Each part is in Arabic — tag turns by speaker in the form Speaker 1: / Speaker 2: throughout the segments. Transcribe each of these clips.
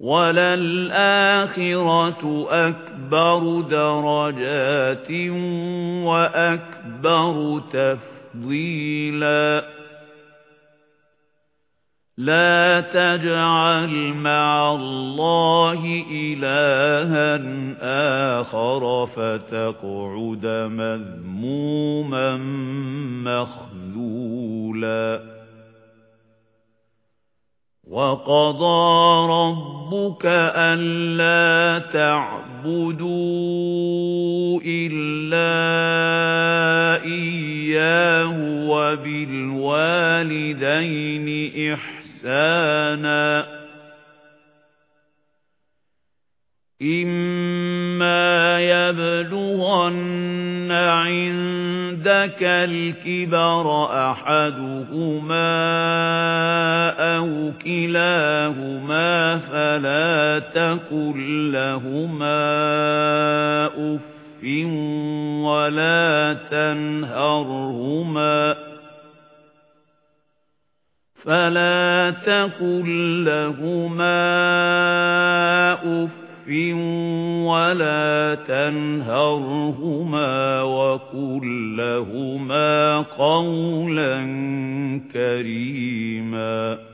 Speaker 1: وَلَلْآخِرَةُ أَكْبَرُ دَرَجَاتٍ وَأَكْبَرُ تَفْضِيلًا. لا تجعل مع الله إلها آخر فتقعد مذموما مخذولا. وقضى ربك ألا تعبدوا إلا إياه وبالوالدين إحسانا إِمَّا يَبْلُغَنَّ عِندَكَ الْكِبَرَ أَحَدُهُمَا كِلَاهُمَا فَلَا تَقُل لَّهُمَا أُفٍّ وَلَا تَنْهَرْهُمَا فَلَا تَقُل لَّهُمَا أُفٍّ وَلَا تَنْهَرْهُمَا وَقُل لَّهُمَا قَوْلًا كَرِيمًا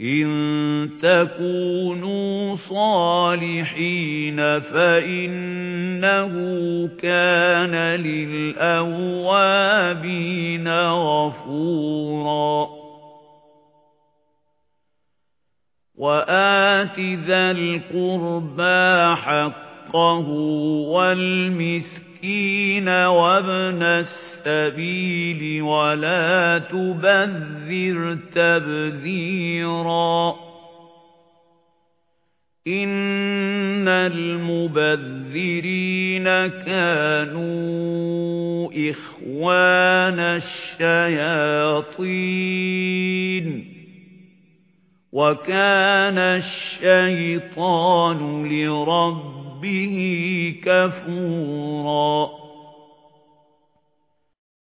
Speaker 1: إِن تَكُونُوا صَالِحِينَ فَإِنَّهُ كَانَ لِلْأَوَّابِينَ غَفُورًا. وَآتِ ذَا الْقُرْبَى حَقَّهُ وَالْمِسْكِينَ وَابْنَ السَّبِيلِ السَّبِيلِ وَلَا تُبَذِّرْ تَبْذِيرًا. إِنَّ الْمُبَذِّرِينَ كَانُوا إِخْوَانَ الشَّيَاطِينِ. وَكَانَ الشَّيْطَانُ لِرَبِّهِ كَفُورًا.